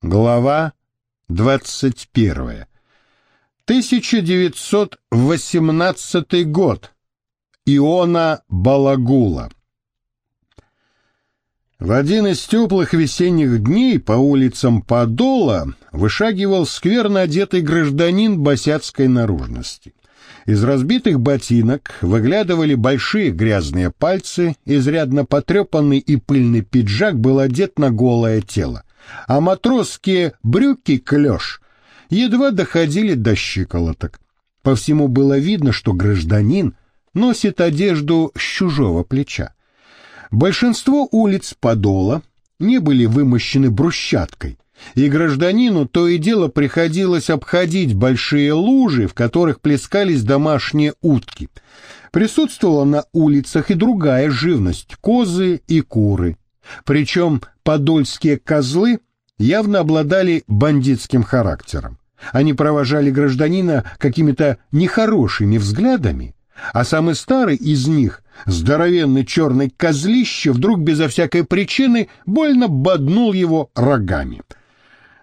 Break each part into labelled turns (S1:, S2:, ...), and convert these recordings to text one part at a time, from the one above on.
S1: Глава 21. 1918 год. Иона Балагула. В один из теплых весенних дней по улицам Подола вышагивал скверно одетый гражданин босяцкой наружности. Из разбитых ботинок выглядывали большие грязные пальцы, изрядно потрепанный и пыльный пиджак был одет на голое тело, а матросские брюки-клеш едва доходили до щиколоток. По всему было видно, что гражданин носит одежду с чужого плеча. Большинство улиц Подола не были вымощены брусчаткой, и гражданину то и дело приходилось обходить большие лужи, в которых плескались домашние утки. Присутствовала на улицах и другая живность – козы и куры. Причем подольские козлы явно обладали бандитским характером. Они провожали гражданина какими-то нехорошими взглядами, а самый старый из них, здоровенный черный козлище, вдруг безо всякой причины больно боднул его рогами –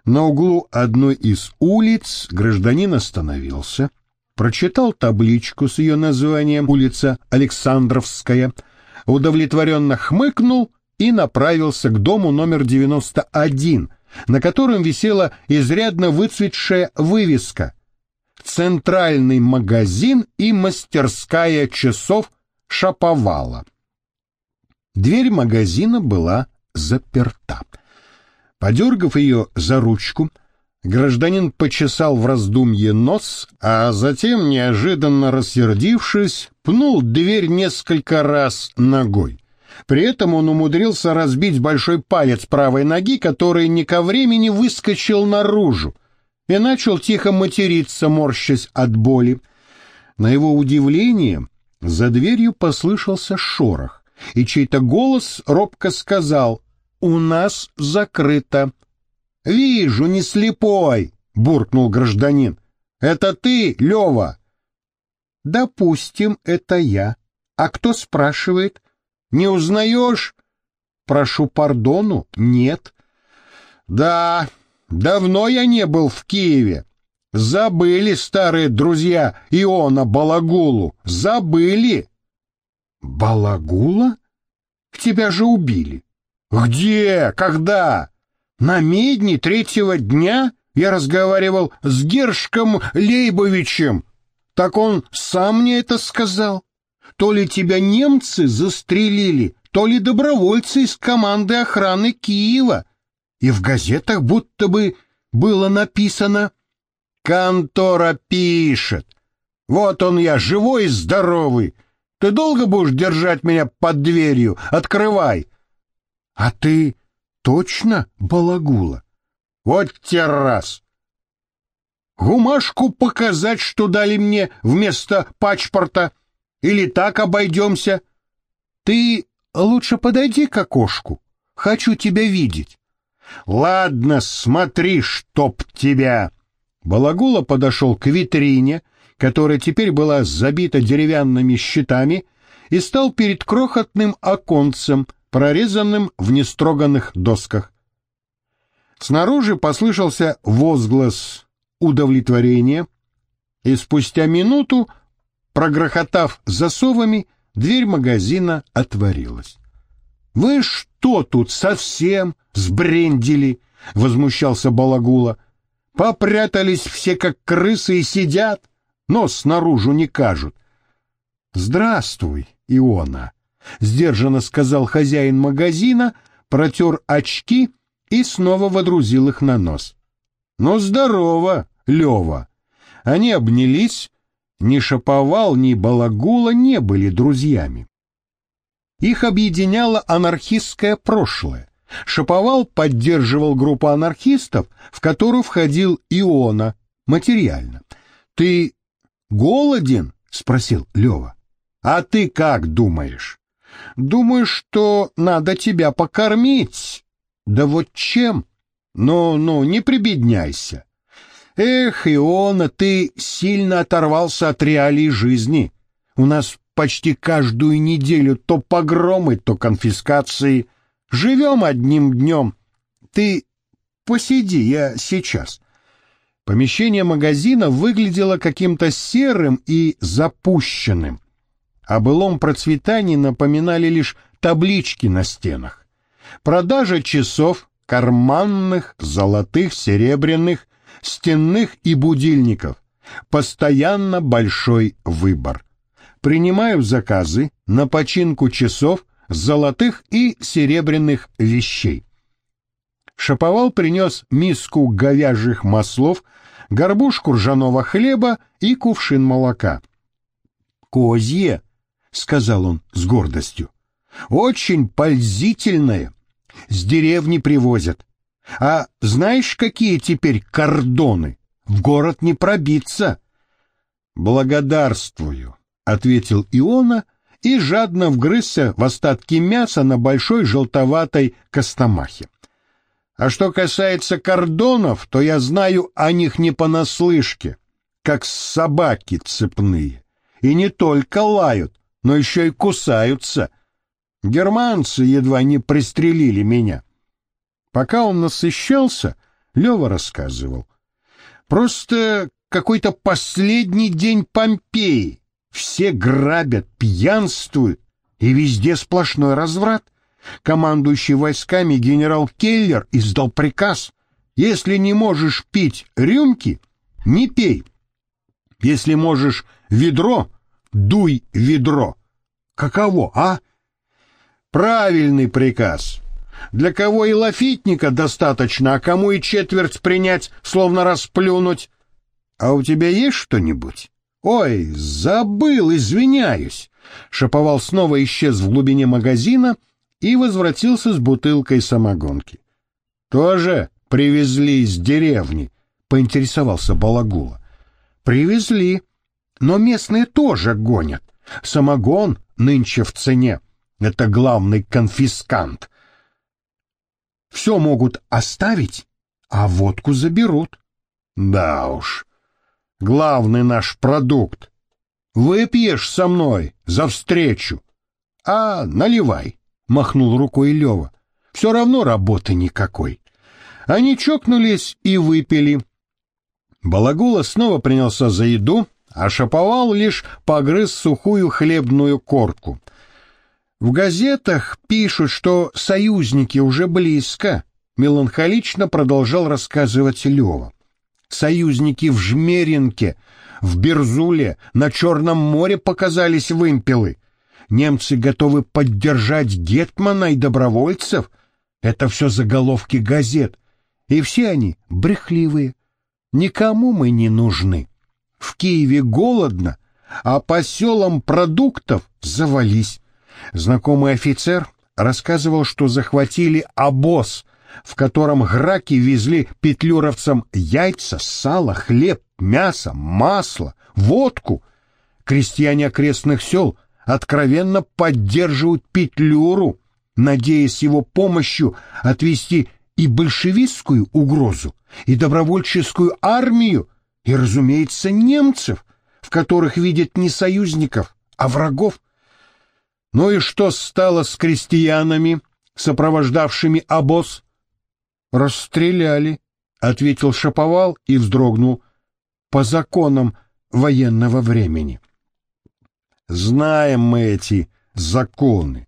S1: на углу одной из улиц гражданин остановился, прочитал табличку с ее названием «Улица Александровская», удовлетворенно хмыкнул и направился к дому номер 91, на котором висела изрядно выцветшая вывеска «Центральный магазин и мастерская часов Шаповала». Дверь магазина была заперта. Подергав ее за ручку, гражданин почесал в раздумье нос, а затем, неожиданно рассердившись, пнул дверь несколько раз ногой. При этом он умудрился разбить большой палец правой ноги, который не ко времени выскочил наружу, и начал тихо материться, морщась от боли. На его удивление за дверью послышался шорох, и чей-то голос робко сказал у нас закрыто. — Вижу, не слепой, — буркнул гражданин. — Это ты, Лева? — Допустим, это я. А кто спрашивает? Не узнаешь? Прошу пардону, нет. Да, давно я не был в Киеве. Забыли старые друзья Иона Балагулу, забыли. Балагула? Тебя же убили. «Где? Когда?» «На медне третьего дня я разговаривал с Гершком Лейбовичем. Так он сам мне это сказал. То ли тебя немцы застрелили, то ли добровольцы из команды охраны Киева. И в газетах будто бы было написано «Контора пишет». Вот он я, живой и здоровый. Ты долго будешь держать меня под дверью? Открывай. А ты точно балагула? Вот те раз! Гумашку показать, что дали мне вместо пачпорта? Или так обойдемся? Ты лучше подойди к окошку. Хочу тебя видеть. Ладно, смотри, чтоб тебя. Балагула подошел к витрине, которая теперь была забита деревянными щитами, и стал перед крохотным оконцем, прорезанным в нестроганных досках. Снаружи послышался возглас удовлетворения, и спустя минуту, прогрохотав засовами, дверь магазина отворилась. «Вы что тут совсем сбрендили?» — возмущался Балагула. «Попрятались все, как крысы, и сидят, нос снаружи не кажут». «Здравствуй, Иона!» — сдержанно сказал хозяин магазина, протер очки и снова водрузил их на нос. «Ну, здорово, Лева!» Они обнялись, ни Шаповал, ни Балагула не были друзьями. Их объединяло анархистское прошлое. Шаповал поддерживал группу анархистов, в которую входил Иона, материально. «Ты голоден?» — спросил Лева. «А ты как думаешь?» Думаю, что надо тебя покормить. Да вот чем? Ну-ну, не прибедняйся. Эх, Иона, ты сильно оторвался от реалий жизни. У нас почти каждую неделю то погромы, то конфискации. Живем одним днем. Ты посиди, я сейчас. Помещение магазина выглядело каким-то серым и запущенным. О былом процветании напоминали лишь таблички на стенах. Продажа часов, карманных, золотых, серебряных, стенных и будильников. Постоянно большой выбор. Принимаю заказы на починку часов, золотых и серебряных вещей. Шаповал принес миску говяжьих маслов, горбушку ржаного хлеба и кувшин молока. «Козье», — сказал он с гордостью, — «очень пользительное. С деревни привозят. А знаешь, какие теперь кордоны? В город не пробиться». «Благодарствую», — ответил Иона и жадно вгрызся в остатки мяса на большой желтоватой костомахе. А что касается кордонов, то я знаю о них не понаслышке, как собаки цепные. И не только лают, но еще и кусаются. Германцы едва не пристрелили меня. Пока он насыщался, Лева рассказывал. Просто какой-то последний день Помпеи. Все грабят, пьянствуют, и везде сплошной разврат командующий войсками генерал Келлер издал приказ «Если не можешь пить рюмки, не пей. Если можешь ведро, дуй ведро». Каково, а? Правильный приказ. Для кого и лафитника достаточно, а кому и четверть принять, словно расплюнуть. А у тебя есть что-нибудь? Ой, забыл, извиняюсь. Шаповал снова исчез в глубине магазина, и возвратился с бутылкой самогонки. «Тоже привезли из деревни?» — поинтересовался Балагула. «Привезли, но местные тоже гонят. Самогон нынче в цене. Это главный конфискант. Все могут оставить, а водку заберут. Да уж, главный наш продукт. Выпьешь со мной за встречу, а наливай. — махнул рукой Лева. «Все равно работы никакой». Они чокнулись и выпили. Балагула снова принялся за еду, а Шаповал лишь погрыз сухую хлебную корку. В газетах пишут, что союзники уже близко, меланхолично продолжал рассказывать Лева. Союзники в Жмеринке, в Берзуле, на Черном море показались вымпелы немцы готовы поддержать Гетмана и добровольцев. Это все заголовки газет. И все они брехливые. Никому мы не нужны. В Киеве голодно, а по селам продуктов завались. Знакомый офицер рассказывал, что захватили обоз, в котором граки везли петлюровцам яйца, сало, хлеб, мясо, масло, водку. Крестьяне окрестных сел откровенно поддерживают Петлюру, надеясь его помощью отвести и большевистскую угрозу, и добровольческую армию, и, разумеется, немцев, в которых видят не союзников, а врагов. Ну и что стало с крестьянами, сопровождавшими обоз? Расстреляли, ответил Шаповал и вздрогнул по законам военного времени. Знаем мы эти законы.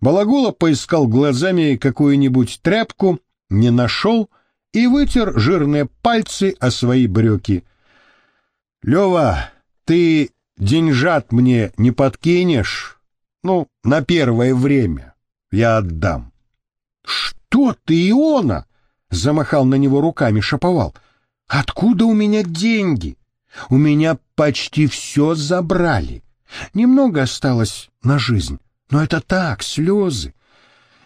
S1: Балагула поискал глазами какую-нибудь тряпку, не нашел и вытер жирные пальцы о свои брюки. — Лева, ты деньжат мне не подкинешь? Ну, на первое время. Я отдам. — Что ты, Иона? — замахал на него руками Шаповал. — Откуда у меня деньги? У меня почти все забрали. Немного осталось на жизнь, но это так, слезы.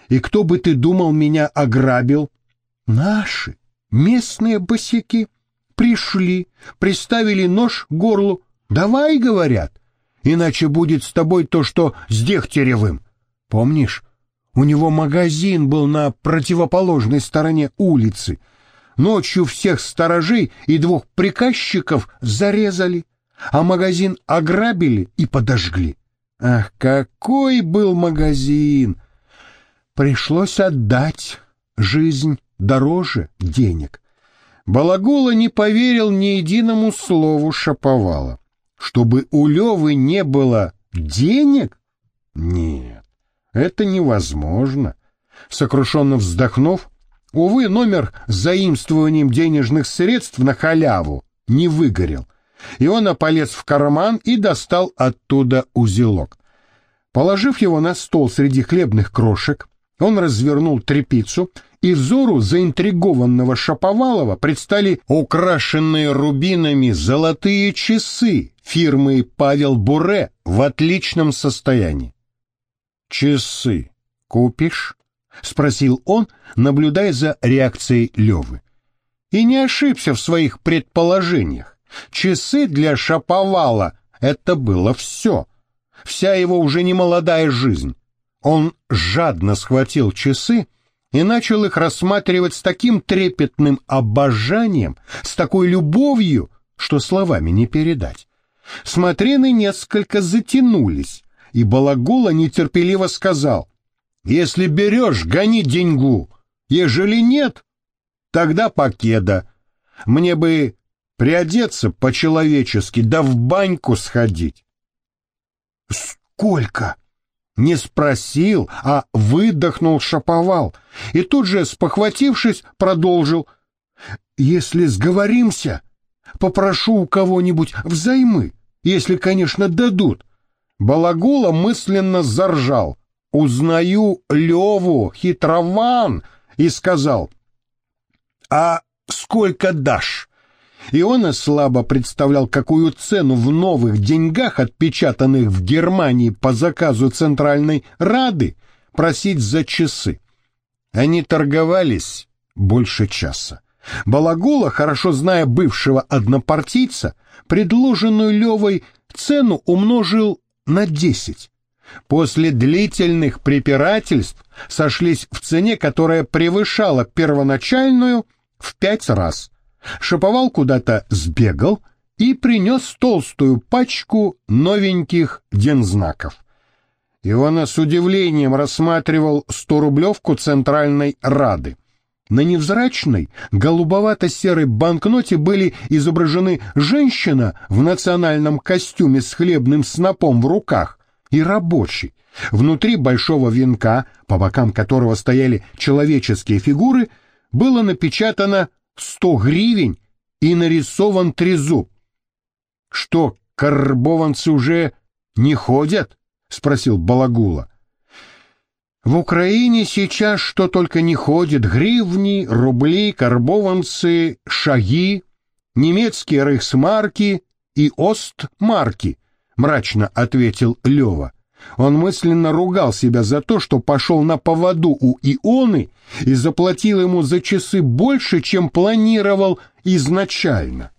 S1: И кто бы ты думал меня ограбил? Наши, местные босяки. Пришли, приставили нож к горлу. Давай, говорят, иначе будет с тобой то, что с Дегтяревым. Помнишь, у него магазин был на противоположной стороне улицы. Ночью всех сторожей и двух приказчиков зарезали а магазин ограбили и подожгли. Ах, какой был магазин! Пришлось отдать жизнь дороже денег. Балагула не поверил ни единому слову Шаповала. Чтобы у Левы не было денег? Нет, это невозможно. Сокрушенно вздохнув, увы, номер с заимствованием денежных средств на халяву не выгорел. И он полез в карман и достал оттуда узелок. Положив его на стол среди хлебных крошек, он развернул трепицу и взору заинтригованного Шаповалова предстали украшенные рубинами золотые часы фирмы Павел Буре в отличном состоянии. «Часы купишь?» — спросил он, наблюдая за реакцией Левы. И не ошибся в своих предположениях. Часы для Шаповала — это было все. Вся его уже немолодая жизнь. Он жадно схватил часы и начал их рассматривать с таким трепетным обожанием, с такой любовью, что словами не передать. Смотрены несколько затянулись, и Балагула нетерпеливо сказал, «Если берешь, гони деньгу, ежели нет, тогда покеда. Мне бы приодеться по-человечески, да в баньку сходить». «Сколько?» Не спросил, а выдохнул шаповал, и тут же, спохватившись, продолжил. «Если сговоримся, попрошу у кого-нибудь взаймы, если, конечно, дадут». Балагула мысленно заржал. «Узнаю Леву, хитрован!» и сказал. «А сколько дашь?» Иона слабо представлял, какую цену в новых деньгах, отпечатанных в Германии по заказу Центральной Рады, просить за часы. Они торговались больше часа. Балагула, хорошо зная бывшего однопартийца, предложенную Левой цену умножил на десять. После длительных препирательств сошлись в цене, которая превышала первоначальную в пять раз. Шаповал куда-то сбегал и принес толстую пачку новеньких дензнаков. Ивана с удивлением рассматривал сто-рублевку Центральной Рады. На невзрачной, голубовато-серой банкноте были изображены женщина в национальном костюме с хлебным снопом в руках и рабочий. Внутри большого венка, по бокам которого стояли человеческие фигуры, было напечатано сто гривен и нарисован трезуб. — Что, карбованцы уже не ходят? — спросил Балагула. — В Украине сейчас что только не ходит. Гривни, рубли, карбованцы, шаги, немецкие рейхсмарки и остмарки, — мрачно ответил Лева. Он мысленно ругал себя за то, что пошел на поводу у Ионы и заплатил ему за часы больше, чем планировал изначально.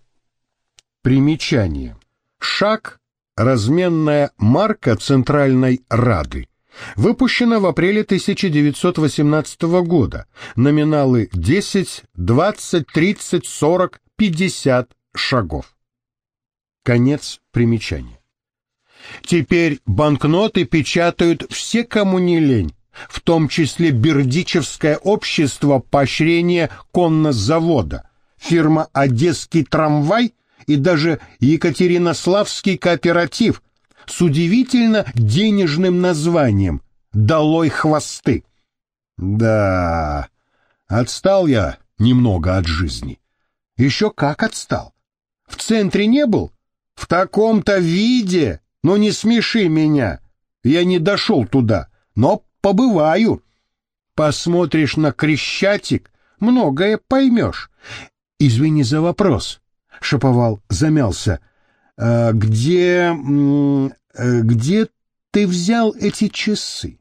S1: Примечание. Шаг – разменная марка Центральной Рады. Выпущена в апреле 1918 года. Номиналы 10, 20, 30, 40, 50 шагов. Конец примечания. Теперь банкноты печатают все, кому не лень, в том числе Бердичевское общество поощрения коннозавода, фирма «Одесский трамвай» и даже Екатеринославский кооператив с удивительно денежным названием «Долой хвосты». Да, отстал я немного от жизни. Еще как отстал. В центре не был? В таком-то виде но не смеши меня. Я не дошел туда, но побываю. Посмотришь на Крещатик, многое поймешь. Извини за вопрос. Шаповал замялся. А где... Э, где ты взял эти часы?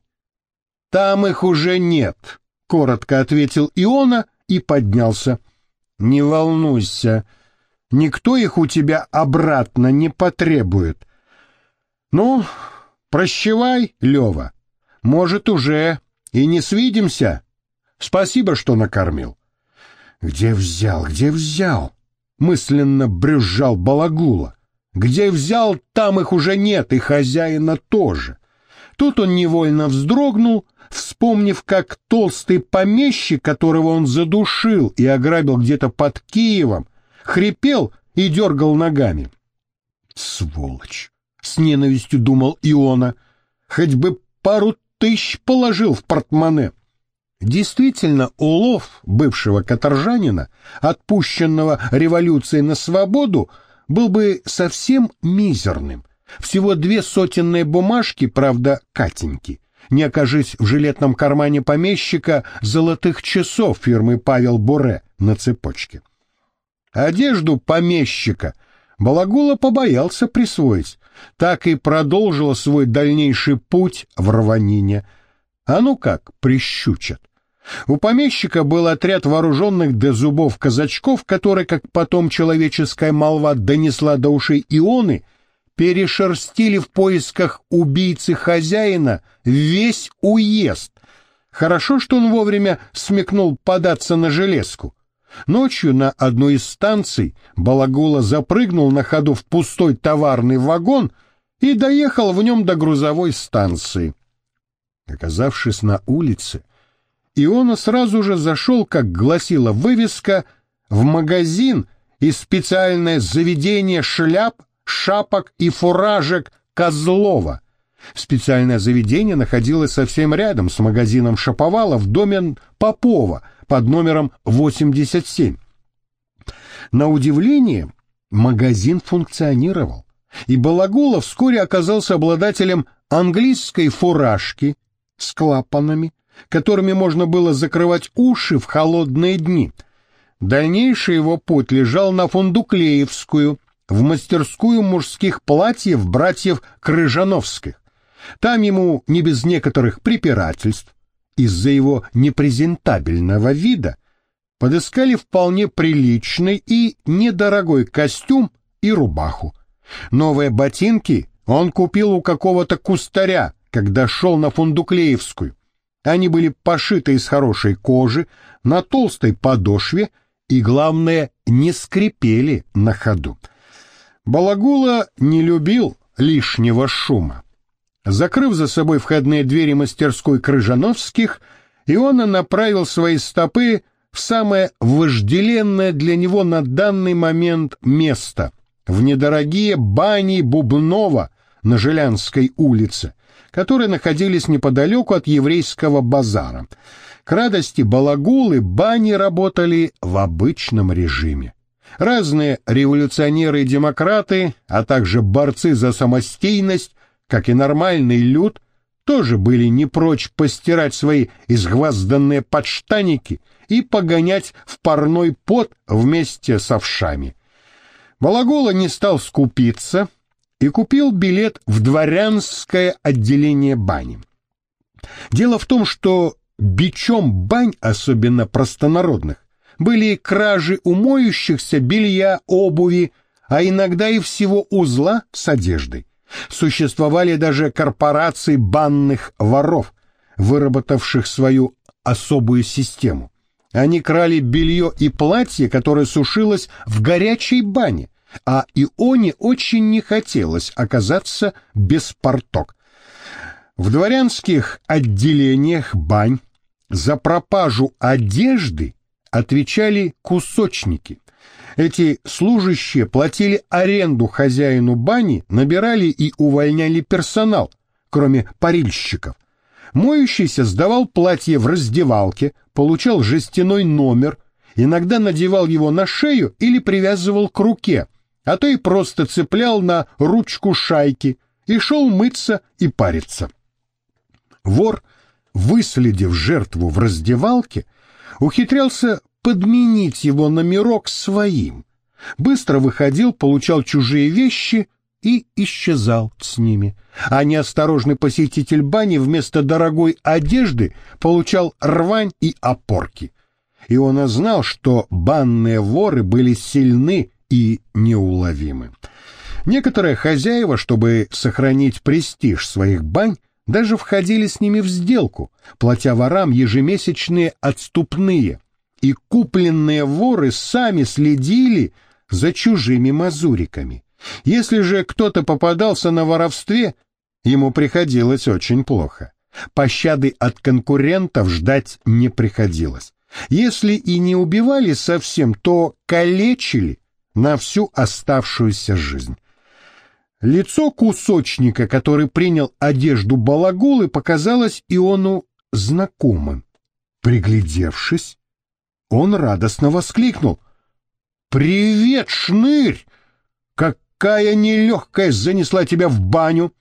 S1: Там их уже нет, коротко ответил Иона и поднялся. Не волнуйся, никто их у тебя обратно не потребует. Ну, прощевай, Лева. Может, уже и не свидимся. Спасибо, что накормил. Где взял, где взял? Мысленно брюзжал Балагула. Где взял, там их уже нет, и хозяина тоже. Тут он невольно вздрогнул, вспомнив, как толстый помещик, которого он задушил и ограбил где-то под Киевом, хрипел и дергал ногами. «Сволочь!» — с ненавистью думал Иона. «Хоть бы пару тысяч положил в портмоне». Действительно, улов бывшего каторжанина, отпущенного революцией на свободу, был бы совсем мизерным. Всего две сотенные бумажки, правда, Катеньки. Не окажись в жилетном кармане помещика золотых часов фирмы Павел Буре на цепочке. Одежду помещика Балагула побоялся присвоить, так и продолжила свой дальнейший путь в рванине. А ну как, прищучат. У помещика был отряд вооруженных до зубов казачков, которые, как потом человеческая молва донесла до ушей Ионы, перешерстили в поисках убийцы хозяина весь уезд. Хорошо, что он вовремя смекнул податься на железку. Ночью на одной из станций Балагула запрыгнул на ходу в пустой товарный вагон и доехал в нем до грузовой станции. Оказавшись на улице, Иона сразу же зашел, как гласила вывеска, в магазин и специальное заведение шляп, шапок и фуражек Козлова. Специальное заведение находилось совсем рядом с магазином Шаповала в доме Попова под номером 87. На удивление, магазин функционировал, и Балагулов вскоре оказался обладателем английской фуражки с клапанами, которыми можно было закрывать уши в холодные дни. Дальнейший его путь лежал на Фундуклеевскую, в мастерскую мужских платьев братьев Крыжановских. Там ему не без некоторых препирательств, из-за его непрезентабельного вида, подыскали вполне приличный и недорогой костюм и рубаху. Новые ботинки он купил у какого-то кустаря, когда шел на Фундуклеевскую. Они были пошиты из хорошей кожи, на толстой подошве и, главное, не скрипели на ходу. Балагула не любил лишнего шума. Закрыв за собой входные двери мастерской Крыжановских, Иона направил свои стопы в самое вожделенное для него на данный момент место — в недорогие бани Бубнова на Желянской улице, которые находились неподалеку от еврейского базара. К радости балагулы бани работали в обычном режиме. Разные революционеры и демократы, а также борцы за самостийность, как и нормальный люд, тоже были не прочь постирать свои изгвазданные подштаники и погонять в парной пот вместе с овшами. Балагула не стал скупиться — и купил билет в дворянское отделение бани. Дело в том, что бичом бань, особенно простонародных, были кражи умоющихся белья, обуви, а иногда и всего узла с одеждой. Существовали даже корпорации банных воров, выработавших свою особую систему. Они крали белье и платье, которое сушилось в горячей бане, а Ионе очень не хотелось оказаться без порток. В дворянских отделениях бань за пропажу одежды отвечали кусочники. Эти служащие платили аренду хозяину бани, набирали и увольняли персонал, кроме парильщиков. Моющийся сдавал платье в раздевалке, получал жестяной номер, иногда надевал его на шею или привязывал к руке, а то и просто цеплял на ручку шайки и шел мыться и париться. Вор, выследив жертву в раздевалке, ухитрялся подменить его номерок своим, быстро выходил, получал чужие вещи и исчезал с ними. А неосторожный посетитель бани вместо дорогой одежды получал рвань и опорки. И он знал, что банные воры были сильны и неуловимы. Некоторые хозяева, чтобы сохранить престиж своих бань, даже входили с ними в сделку, платя ворам ежемесячные отступные, и купленные воры сами следили за чужими мазуриками. Если же кто-то попадался на воровстве, ему приходилось очень плохо. Пощады от конкурентов ждать не приходилось. Если и не убивали совсем, то калечили на всю оставшуюся жизнь. Лицо кусочника, который принял одежду балагулы, показалось Иону знакомым. Приглядевшись, он радостно воскликнул. «Привет, шнырь! Какая нелегкая занесла тебя в баню!»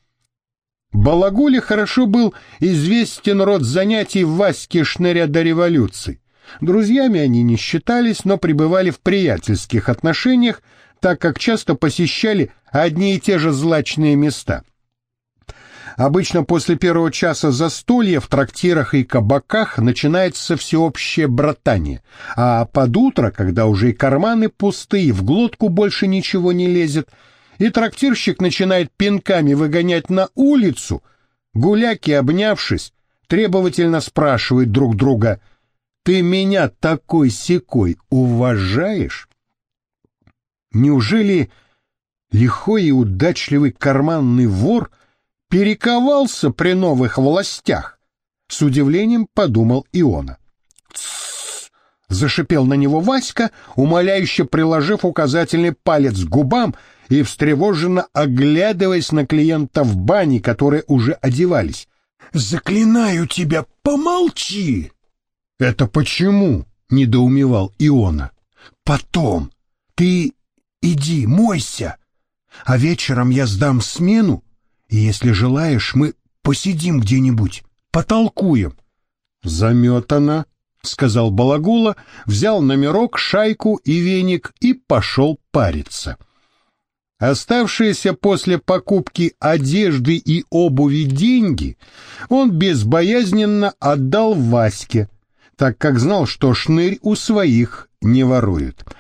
S1: Балагуле хорошо был известен род занятий Васьки Шныря до революции. Друзьями они не считались, но пребывали в приятельских отношениях, так как часто посещали одни и те же злачные места. Обычно после первого часа застолья в трактирах и кабаках начинается всеобщее братание, а под утро, когда уже и карманы пустые, в глотку больше ничего не лезет, и трактирщик начинает пинками выгонять на улицу, гуляки, обнявшись, требовательно спрашивают друг друга — ты меня такой-секой уважаешь? Неужели лихой и удачливый карманный вор перековался при новых властях? С удивлением подумал Иона. Зашипел на него Васька, умоляюще приложив указательный палец к губам и встревоженно оглядываясь на клиента в бане, которые уже одевались. «Заклинаю тебя, помолчи!» «Это почему?» — недоумевал Иона. «Потом. Ты иди, мойся. А вечером я сдам смену, и, если желаешь, мы посидим где-нибудь, потолкуем». «Заметано», — сказал Балагула, взял номерок, шайку и веник и пошел париться. Оставшиеся после покупки одежды и обуви деньги он безбоязненно отдал Ваське, так как знал, что шнырь у своих не ворует —